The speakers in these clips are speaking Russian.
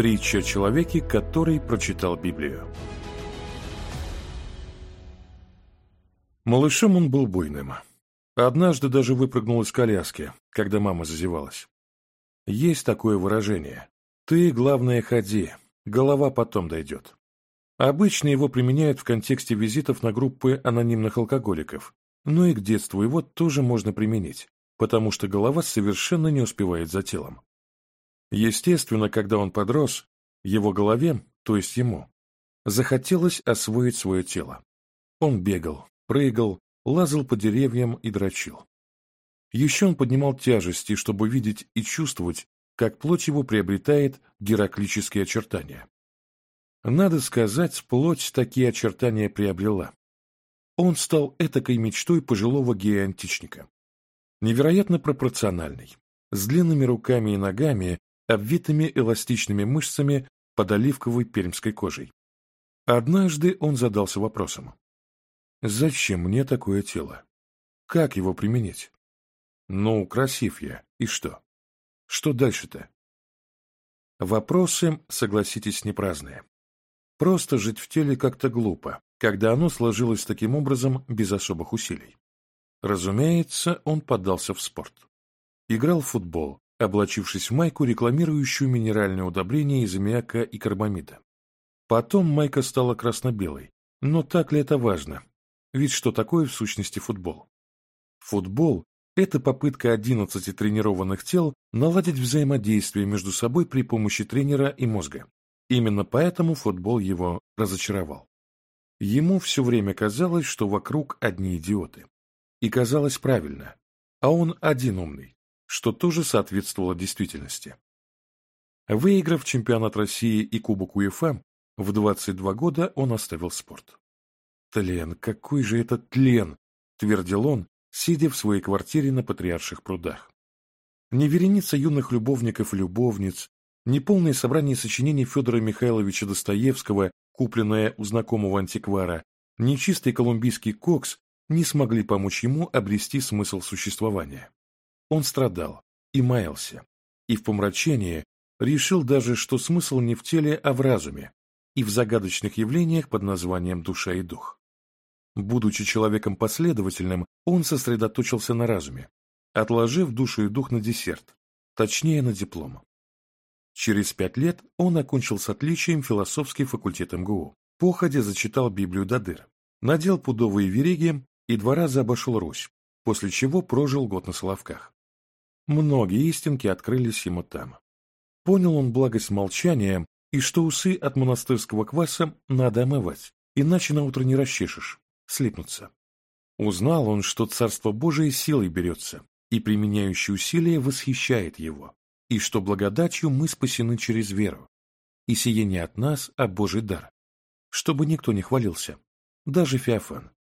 Притча о человеке, который прочитал Библию. Малышом он был буйным. Однажды даже выпрыгнул из коляски, когда мама зазевалась. Есть такое выражение «ты, главное, ходи, голова потом дойдет». Обычно его применяют в контексте визитов на группы анонимных алкоголиков, но и к детству его тоже можно применить, потому что голова совершенно не успевает за телом. Естественно, когда он подрос, его голове, то есть ему, захотелось освоить свое тело. Он бегал, прыгал, лазал по деревьям и дрочил. Еще он поднимал тяжести, чтобы видеть и чувствовать, как плоть его приобретает гераклические очертания. Надо сказать, плоть такие очертания приобрела. Он стал этакой мечтой пожилого гея-античника. Невероятно пропорциональный, с длинными руками и ногами, обвитыми эластичными мышцами под оливковой пермской кожей. Однажды он задался вопросом. «Зачем мне такое тело? Как его применить? Ну, красив я, и что? Что дальше-то?» Вопросы, согласитесь, не праздные. Просто жить в теле как-то глупо, когда оно сложилось таким образом без особых усилий. Разумеется, он поддался в спорт. Играл в футбол, облачившись в майку, рекламирующую минеральное удобрение из аммиака и карбамида. Потом майка стала красно-белой. Но так ли это важно? Ведь что такое в сущности футбол? Футбол – это попытка 11 тренированных тел наладить взаимодействие между собой при помощи тренера и мозга. Именно поэтому футбол его разочаровал. Ему все время казалось, что вокруг одни идиоты. И казалось правильно. А он один умный что тоже соответствовало действительности. Выиграв чемпионат России и Кубок УЕФА, в 22 года он оставил спорт. «Тлен, какой же это тлен!» – твердил он, сидя в своей квартире на Патриарших прудах. Не вереница юных любовников-любовниц, не полное собрание сочинений Федора Михайловича Достоевского, купленное у знакомого антиквара, нечистый колумбийский кокс не смогли помочь ему обрести смысл существования. Он страдал и маялся, и в помрачении решил даже, что смысл не в теле, а в разуме и в загадочных явлениях под названием душа и дух. Будучи человеком последовательным, он сосредоточился на разуме, отложив душу и дух на десерт, точнее на диплом. Через пять лет он окончил с отличием философский факультет МГУ, походя зачитал Библию до дыр, надел пудовые вериги и два раза обошел Русь, после чего прожил год на Соловках. Многие истинки открылись ему там. Понял он благость молчания и что усы от монастырского кваса надо омывать, иначе на утро не расчешешь, слипнутся. Узнал он, что Царство Божие силой берется, и применяющий усилие восхищает его, и что благодатью мы спасены через веру, и сие не от нас, а Божий дар. Чтобы никто не хвалился, даже Феофан.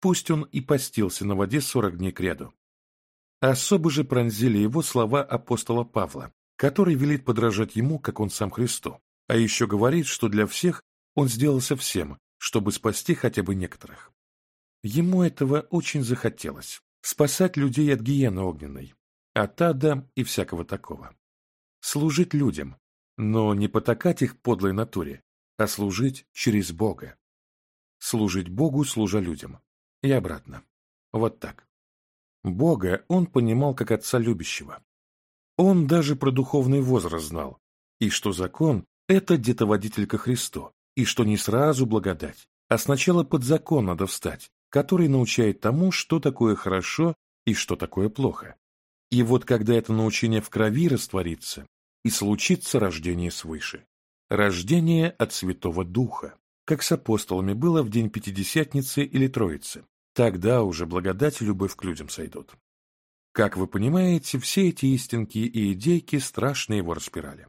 Пусть он и постился на воде сорок дней кряду, Особо же пронзили его слова апостола Павла, который велит подражать ему, как он сам Христу, а еще говорит, что для всех он сделался всем, чтобы спасти хотя бы некоторых. Ему этого очень захотелось – спасать людей от гиены огненной, от ада и всякого такого. Служить людям, но не потакать их подлой натуре, а служить через Бога. Служить Богу, служа людям. И обратно. Вот так. Бога он понимал как отца любящего. Он даже про духовный возраст знал, и что закон – это детоводитель ко Христу, и что не сразу благодать, а сначала под закон надо встать, который научает тому, что такое хорошо и что такое плохо. И вот когда это научение в крови растворится, и случится рождение свыше. Рождение от Святого Духа, как с апостолами было в день Пятидесятницы или Троицы, Тогда уже благодать и любовь к людям сойдут. Как вы понимаете, все эти истинки и идейки страшно его распирали.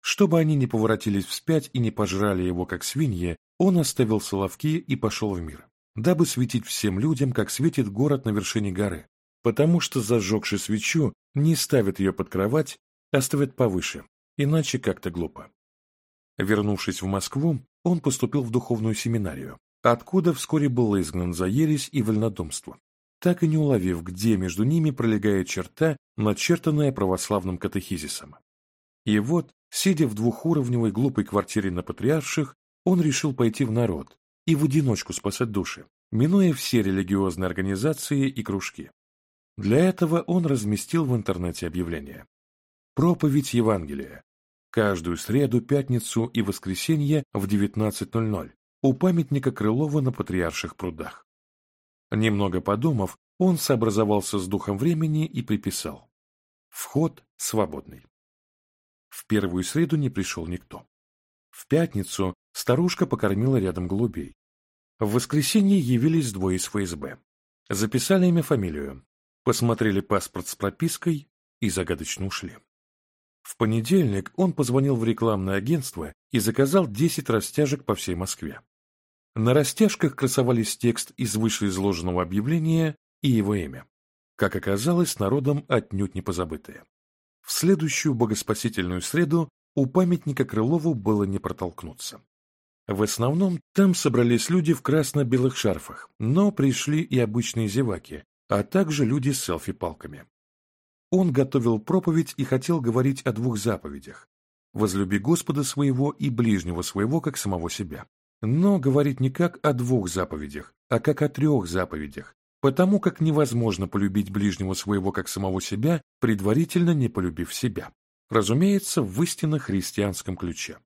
Чтобы они не поворотились вспять и не пожрали его, как свиньи, он оставил Соловки и пошел в мир, дабы светить всем людям, как светит город на вершине горы, потому что, зажегший свечу, не ставит ее под кровать, а ставит повыше, иначе как-то глупо. Вернувшись в Москву, он поступил в духовную семинарию, откуда вскоре был изгнан за ересь и вольнодумство, так и не уловив, где между ними пролегает черта, начертанная православным катехизисом. И вот, сидя в двухуровневой глупой квартире на Патриарших, он решил пойти в народ и в одиночку спасать души, минуя все религиозные организации и кружки. Для этого он разместил в интернете объявление. Проповедь Евангелия. Каждую среду, пятницу и воскресенье в 19.00 у памятника Крылова на Патриарших прудах. Немного подумав, он сообразовался с духом времени и приписал. Вход свободный. В первую среду не пришел никто. В пятницу старушка покормила рядом голубей. В воскресенье явились двое из ФСБ. Записали имя фамилию, посмотрели паспорт с пропиской и загадочно ушли. В понедельник он позвонил в рекламное агентство и заказал 10 растяжек по всей Москве. На растяжках красовались текст из вышеизложенного объявления и его имя. Как оказалось, народом отнюдь не позабытые. В следующую богоспасительную среду у памятника Крылову было не протолкнуться. В основном там собрались люди в красно-белых шарфах, но пришли и обычные зеваки, а также люди с селфи-палками. Он готовил проповедь и хотел говорить о двух заповедях «Возлюби Господа своего и ближнего своего, как самого себя» но говорит не как о двух заповедях, а как о трех заповедях, потому как невозможно полюбить ближнего своего как самого себя, предварительно не полюбив себя. Разумеется, в истинно христианском ключе.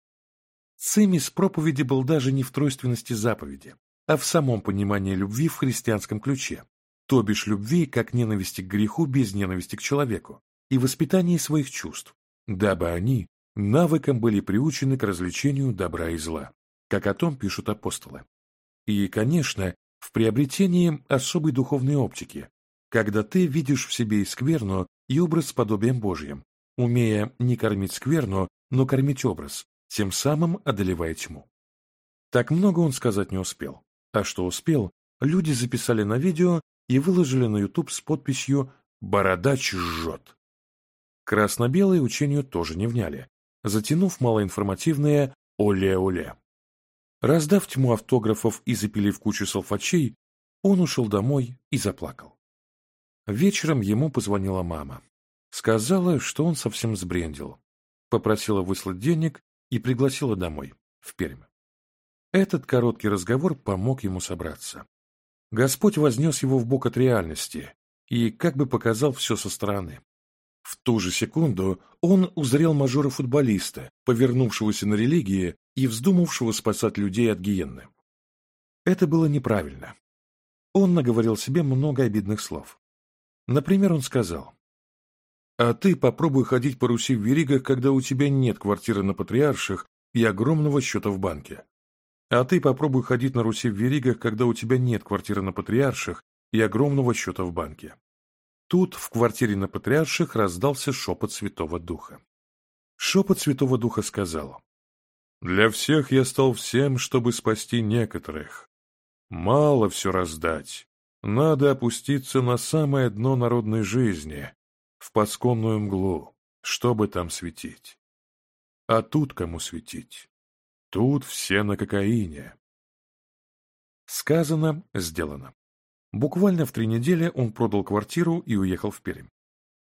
Цимис проповеди был даже не в тройственности заповеди, а в самом понимании любви в христианском ключе, то бишь любви как ненависти к греху без ненависти к человеку и воспитании своих чувств, дабы они навыком были приучены к развлечению добра и зла как о том пишут апостолы. И, конечно, в приобретении особой духовной оптики, когда ты видишь в себе и скверну, и образ с подобием Божьим, умея не кормить скверну, но кормить образ, тем самым одолевая тьму. Так много он сказать не успел. А что успел, люди записали на видео и выложили на YouTube с подписью «Бородач жжет». Красно-белые учению тоже не вняли, затянув малоинформативное «Оле-оле». Раздав тьму автографов и запилив кучу салфачей, он ушел домой и заплакал. Вечером ему позвонила мама. Сказала, что он совсем сбрендил. Попросила выслать денег и пригласила домой, в Пермь. Этот короткий разговор помог ему собраться. Господь вознес его в бок от реальности и как бы показал все со стороны. В ту же секунду он узрел мажора-футболиста, повернувшегося на религии и вздумавшего спасать людей от гиенны. Это было неправильно. Он наговорил себе много обидных слов. Например, он сказал, «А ты попробуй ходить по Руси в веригах, когда у тебя нет квартиры на Патриарших и огромного счета в банке. А ты попробуй ходить на Руси в веригах, когда у тебя нет квартиры на Патриарших и огромного счета в банке. Тут в квартире на патриарших раздался шепот Святого Духа. Шепот Святого Духа сказал, «Для всех я стал всем, чтобы спасти некоторых. Мало все раздать. Надо опуститься на самое дно народной жизни, в подсконную мглу, чтобы там светить. А тут кому светить? Тут все на кокаине». Сказано, сделано. Буквально в три недели он продал квартиру и уехал в Пермь.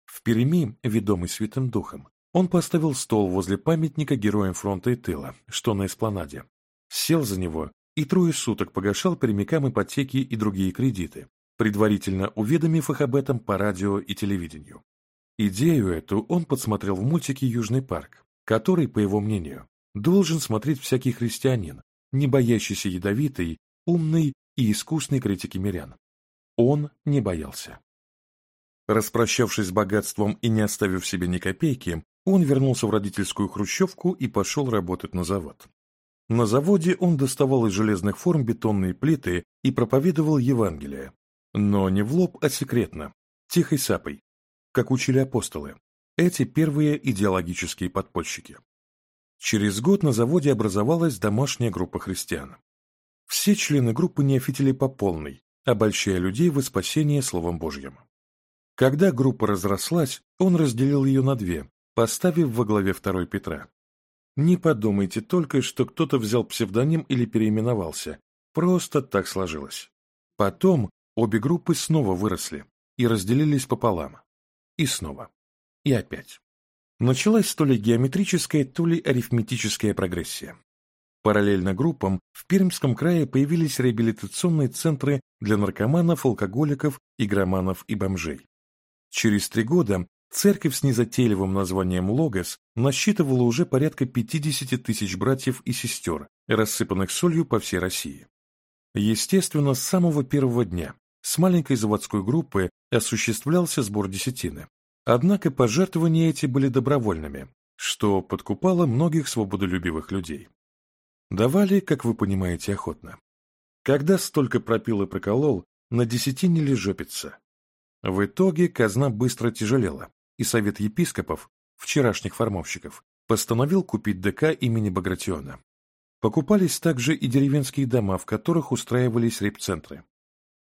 В Перми, ведомый святым духом, он поставил стол возле памятника героям фронта и тыла, что на эспланаде. Сел за него и трое суток погашал прямикам ипотеки и другие кредиты, предварительно уведомив их об этом по радио и телевидению. Идею эту он подсмотрел в мультике «Южный парк», который, по его мнению, должен смотреть всякий христианин, не боящийся ядовитой, умной и искусной критики мирян. Он не боялся. Распрощавшись с богатством и не оставив себе ни копейки, он вернулся в родительскую хрущевку и пошел работать на завод. На заводе он доставал из железных форм бетонные плиты и проповедовал Евангелие. Но не в лоб, а секретно, тихой сапой, как учили апостолы, эти первые идеологические подпольщики. Через год на заводе образовалась домашняя группа христиан. Все члены группы неофители по полной, а обольщая людей в спасение Словом Божьим. Когда группа разрослась, он разделил ее на две, поставив во главе второй Петра. Не подумайте только, что кто-то взял псевдоним или переименовался. Просто так сложилось. Потом обе группы снова выросли и разделились пополам. И снова. И опять. Началась то ли геометрическая, то ли арифметическая прогрессия. Параллельно группам в Пермском крае появились реабилитационные центры для наркоманов, алкоголиков, игроманов и бомжей. Через три года церковь с незатейливым названием Логос насчитывала уже порядка 50 тысяч братьев и сестер, рассыпанных солью по всей России. Естественно, с самого первого дня с маленькой заводской группы осуществлялся сбор десятины. Однако пожертвования эти были добровольными, что подкупало многих свободолюбивых людей. Давали, как вы понимаете, охотно. Когда столько пропил и проколол, на десяти не лежопится. В итоге казна быстро тяжелела, и совет епископов, вчерашних формовщиков, постановил купить ДК имени Багратиона. Покупались также и деревенские дома, в которых устраивались репцентры.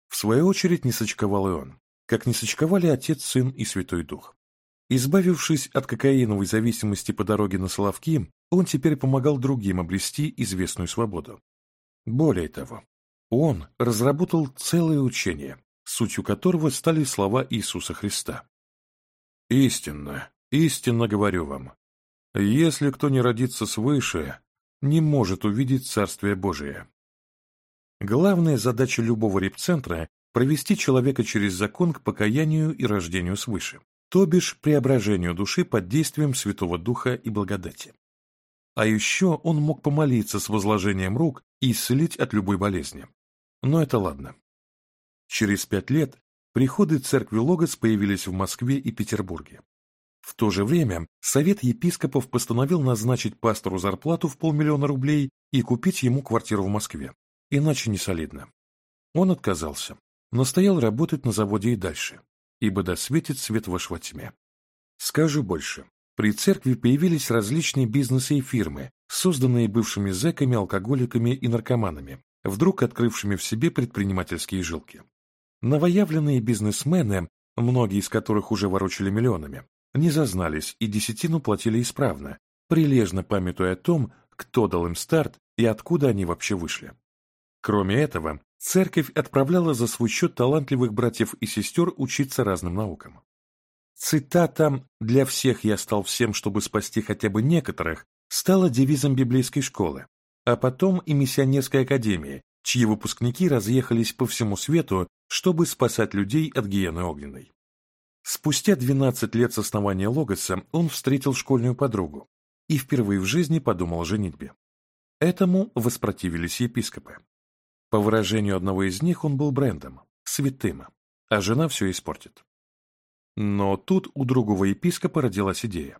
В свою очередь не сочковал и он, как не сочковали Отец, Сын и Святой Дух. Избавившись от кокаиновой зависимости по дороге на Соловки, он теперь помогал другим обрести известную свободу. Более того, он разработал целое учение, сутью которого стали слова Иисуса Христа. «Истинно, истинно говорю вам, если кто не родится свыше, не может увидеть Царствие Божие». Главная задача любого репцентра – провести человека через закон к покаянию и рождению свыше то бишь преображению души под действием Святого Духа и благодати. А еще он мог помолиться с возложением рук и исцелить от любой болезни. Но это ладно. Через пять лет приходы церкви Логос появились в Москве и Петербурге. В то же время Совет епископов постановил назначить пастору зарплату в полмиллиона рублей и купить ему квартиру в Москве, иначе не солидно. Он отказался, но стоял работать на заводе и дальше ибо досветит свет ваш во тьме. Скажу больше. При церкви появились различные бизнесы и фирмы, созданные бывшими зэками, алкоголиками и наркоманами, вдруг открывшими в себе предпринимательские жилки. Новоявленные бизнесмены, многие из которых уже ворочали миллионами, не зазнались и десятину платили исправно, прилежно памятуя о том, кто дал им старт и откуда они вообще вышли. Кроме этого, церковь отправляла за свой счет талантливых братьев и сестер учиться разным наукам. Цитата «Для всех я стал всем, чтобы спасти хотя бы некоторых» стала девизом библейской школы, а потом и миссионерской академии, чьи выпускники разъехались по всему свету, чтобы спасать людей от гиены огненной. Спустя 12 лет с основания Логоса он встретил школьную подругу и впервые в жизни подумал о женитьбе. Этому воспротивились епископы. По выражению одного из них, он был брендом, святым, а жена все испортит. Но тут у другого епископа родилась идея.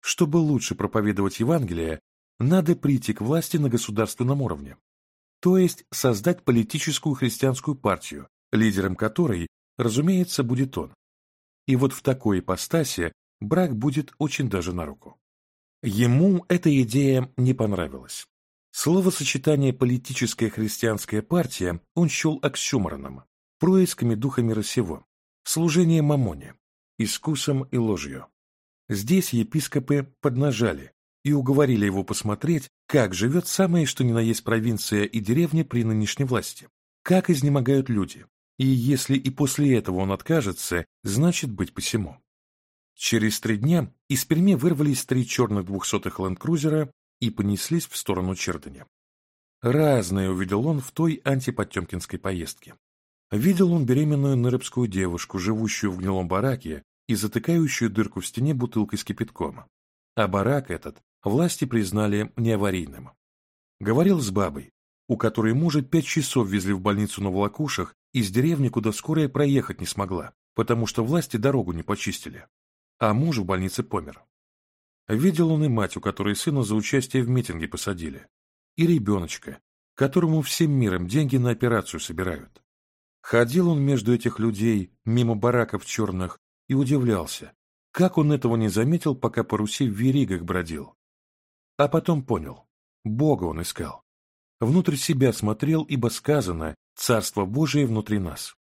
Чтобы лучше проповедовать Евангелие, надо прийти к власти на государственном уровне, то есть создать политическую христианскую партию, лидером которой, разумеется, будет он. И вот в такой ипостаси брак будет очень даже на руку. Ему эта идея не понравилась. Словосочетание «политическая христианская партия» он счел оксюмороном, происками духа мира сего, служение мамоне, искусом и ложью. Здесь епископы поднажали и уговорили его посмотреть, как живет самое что ни на есть провинция и деревня при нынешней власти, как изнемогают люди, и если и после этого он откажется, значит быть посему. Через три дня из Перми вырвались три черных двухсотых ленд-крузера и понеслись в сторону Чердани. Разное увидел он в той антиподтемкинской поездке. Видел он беременную нырыбскую девушку, живущую в гнилом бараке и затыкающую дырку в стене бутылкой с кипятком. А барак этот власти признали неаварийным. Говорил с бабой, у которой мужа пять часов везли в больницу на волокушах из деревни, куда скорая проехать не смогла, потому что власти дорогу не почистили. А муж в больнице помер. Видел он и мать, у которой сына за участие в митинге посадили. И ребеночка, которому всем миром деньги на операцию собирают. Ходил он между этих людей, мимо бараков черных, и удивлялся, как он этого не заметил, пока по Руси в веригах бродил. А потом понял, Бога он искал. Внутрь себя смотрел, ибо сказано «Царство Божие внутри нас».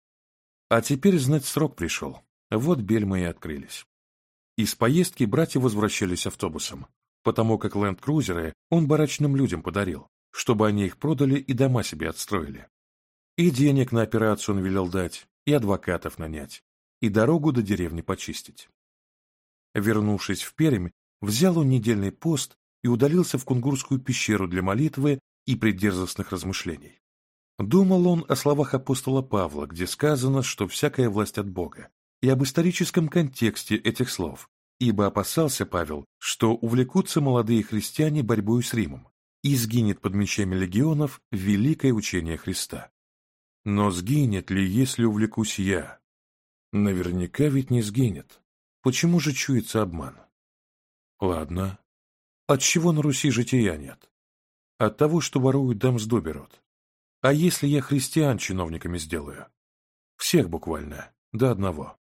А теперь знать срок пришел, вот бель и открылись. Из поездки братья возвращались автобусом, потому как ленд-крузеры он барачным людям подарил, чтобы они их продали и дома себе отстроили. И денег на операцию он велел дать, и адвокатов нанять, и дорогу до деревни почистить. Вернувшись в Пермь, взял он недельный пост и удалился в Кунгурскую пещеру для молитвы и преддерзостных размышлений. Думал он о словах апостола Павла, где сказано, что всякая власть от Бога, и об историческом контексте этих слов, ибо опасался Павел, что увлекутся молодые христиане борьбой с Римом и сгинет под мечами легионов великое учение Христа. Но сгинет ли, если увлекусь я? Наверняка ведь не сгинет. Почему же чуется обман? Ладно. Отчего на Руси жития нет? От того, что воруют дам с доберут. А если я христиан чиновниками сделаю? Всех буквально, до одного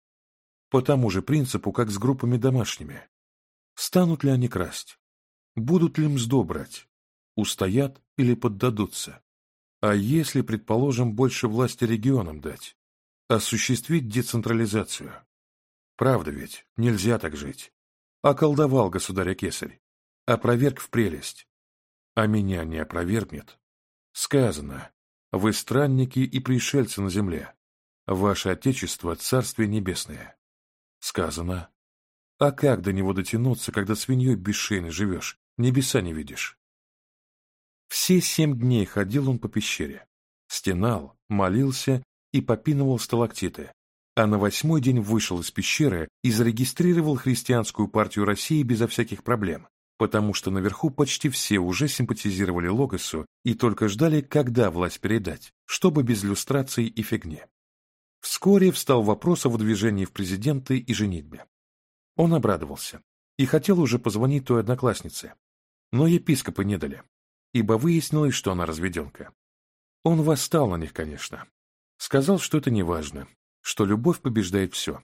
по тому же принципу, как с группами домашними. Станут ли они красть? Будут ли мзду брать? Устоят или поддадутся? А если, предположим, больше власти регионам дать? Осуществить децентрализацию? Правда ведь, нельзя так жить. Околдовал государя-кесарь. Опроверг в прелесть. А меня не опровергнет. Сказано, вы странники и пришельцы на земле. Ваше Отечество – Царствие Небесное. Сказано. А как до него дотянуться, когда свиньей без шейны живешь, небеса не видишь? Все семь дней ходил он по пещере. Стенал, молился и попиновал сталактиты. А на восьмой день вышел из пещеры и зарегистрировал христианскую партию России безо всяких проблем, потому что наверху почти все уже симпатизировали Логосу и только ждали, когда власть передать, чтобы без люстраций и фигни. Вскоре встал вопрос о выдвижении в президенты и женитьбе. Он обрадовался и хотел уже позвонить той однокласснице, но епископы не дали, ибо выяснилось, что она разведенка. Он восстал на них, конечно. Сказал, что это неважно, что любовь побеждает все.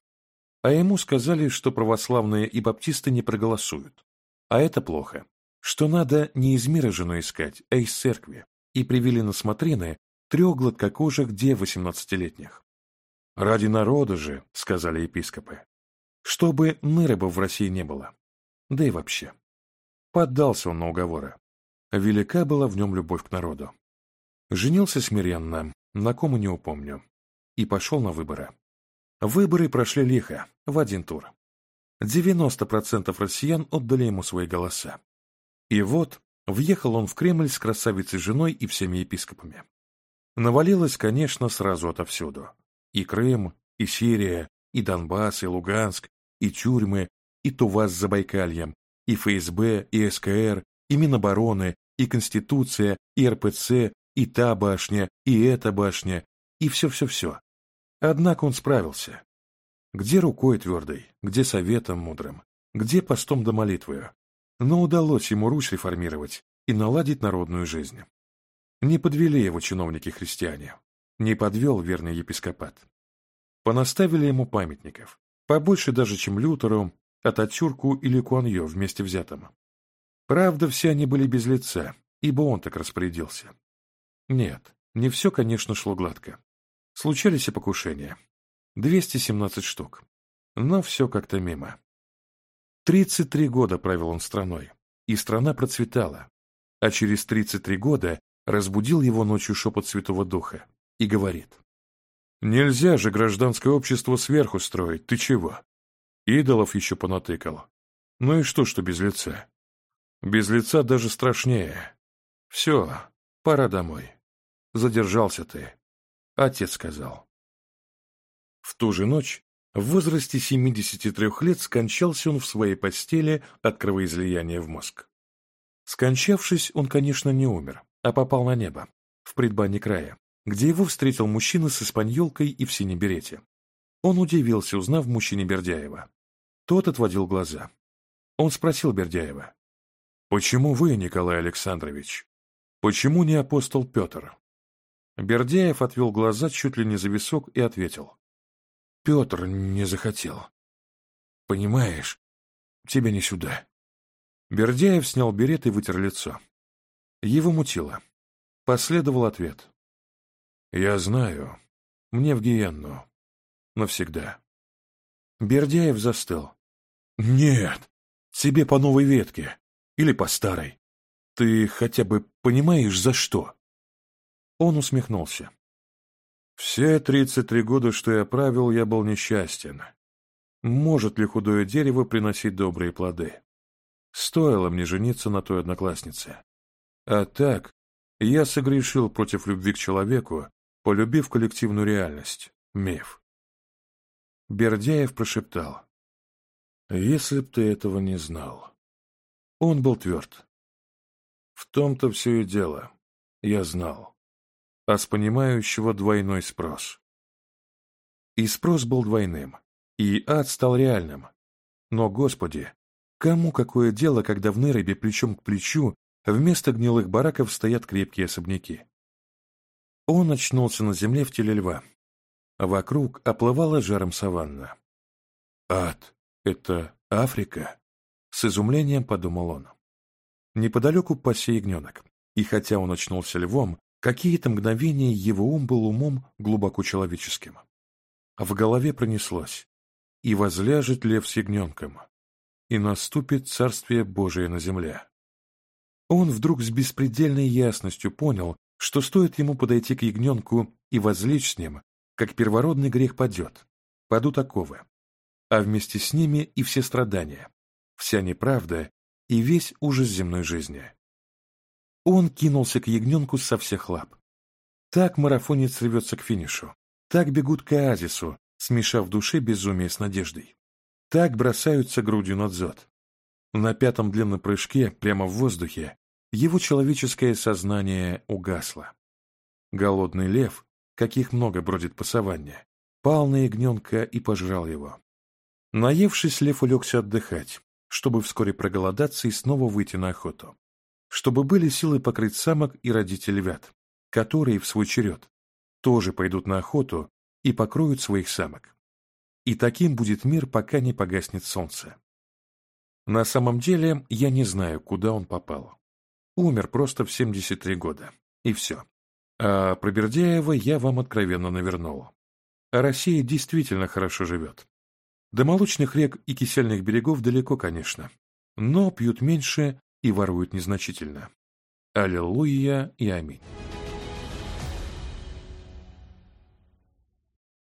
А ему сказали, что православные и баптисты не проголосуют. А это плохо, что надо не из мира жену искать, а из церкви, и привели на смотрены трех гладкокожих де 18-летних. Ради народа же, сказали епископы. Чтобы нырыбов в России не было. Да и вообще. Поддался он на уговоры. Велика была в нем любовь к народу. Женился смиренно, на ком и не упомню. И пошел на выборы. Выборы прошли лихо, в один тур. 90% россиян отдали ему свои голоса. И вот въехал он в Кремль с красавицей женой и всеми епископами. Навалилось, конечно, сразу отовсюду. И Крым, и Сирия, и Донбасс, и Луганск, и тюрьмы, и Туваз за Байкальем, и ФСБ, и СКР, и Минобороны, и Конституция, и РПЦ, и та башня, и эта башня, и все-все-все. Однако он справился. Где рукой твердой, где советом мудрым, где постом до молитвы. Но удалось ему Русь реформировать и наладить народную жизнь. Не подвели его чиновники-христиане. Не подвел верный епископат. Понаставили ему памятников, побольше даже, чем Лютеру, Ататюрку или Куаньо вместе взятому. Правда, все они были без лица, ибо он так распорядился. Нет, не все, конечно, шло гладко. Случались и покушения. 217 штук. Но все как-то мимо. 33 года правил он страной, и страна процветала. А через 33 года разбудил его ночью шепот Святого Духа и говорит. «Нельзя же гражданское общество сверху строить, ты чего? Идолов еще понатыкал. Ну и что, что без лица? Без лица даже страшнее. Все, пора домой. Задержался ты. Отец сказал. В ту же ночь, в возрасте 73 лет, скончался он в своей постели от кровоизлияния в мозг. Скончавшись, он, конечно, не умер, а попал на небо, в предбанник Края где его встретил мужчина с испаньолкой и в синем берете. Он удивился, узнав мужчине Бердяева. Тот отводил глаза. Он спросил Бердяева. «Почему вы, Николай Александрович? Почему не апостол Петр?» Бердяев отвел глаза чуть ли не за висок и ответил. «Петр не захотел. Понимаешь, тебе не сюда». Бердяев снял берет и вытер лицо. Его мутило. Последовал ответ. Я знаю. Мне в Гиенну. Навсегда. Бердяев застыл. Нет. Тебе по новой ветке. Или по старой. Ты хотя бы понимаешь, за что? Он усмехнулся. Все тридцать три года, что я правил, я был несчастен. Может ли худое дерево приносить добрые плоды? Стоило мне жениться на той однокласснице. А так, я согрешил против любви к человеку, полюбив коллективную реальность, миф. Бердяев прошептал. «Если б ты этого не знал». Он был тверд. «В том-то все и дело. Я знал. А с понимающего двойной спрос». И спрос был двойным, и ад стал реальным. Но, Господи, кому какое дело, когда в Неребе плечом к плечу вместо гнилых бараков стоят крепкие особняки? Он очнулся на земле в теле льва. А вокруг оплывала жаром саванна. «Ад! Это Африка!» С изумлением подумал он. Неподалеку пасе ягненок. И хотя он очнулся львом, какие-то мгновения его ум был умом глубоко человеческим. В голове пронеслось. «И возляжет лев с ягненком, и наступит Царствие Божие на земле». Он вдруг с беспредельной ясностью понял, что стоит ему подойти к ягненку и возлечь с ним, как первородный грех падет, падут оковы, а вместе с ними и все страдания, вся неправда и весь ужас земной жизни. Он кинулся к ягненку со всех лап. Так марафонец рвется к финишу, так бегут к оазису, смешав в душе безумие с надеждой. Так бросаются грудью над зод. На пятом длинном прыжке, прямо в воздухе, его человеческое сознание угасло. Голодный лев, каких много бродит по саванне, пал на ягненка и пожрал его. Наевшись, лев улегся отдыхать, чтобы вскоре проголодаться и снова выйти на охоту. Чтобы были силы покрыть самок и родить львят, которые, в свой черед, тоже пойдут на охоту и покроют своих самок. И таким будет мир, пока не погаснет солнце. На самом деле, я не знаю, куда он попал. Умер просто в 73 года. И все. А про Бердяева я вам откровенно навернул. Россия действительно хорошо живет. До молочных рек и кисельных берегов далеко, конечно. Но пьют меньше и воруют незначительно. Аллилуйя и аминь.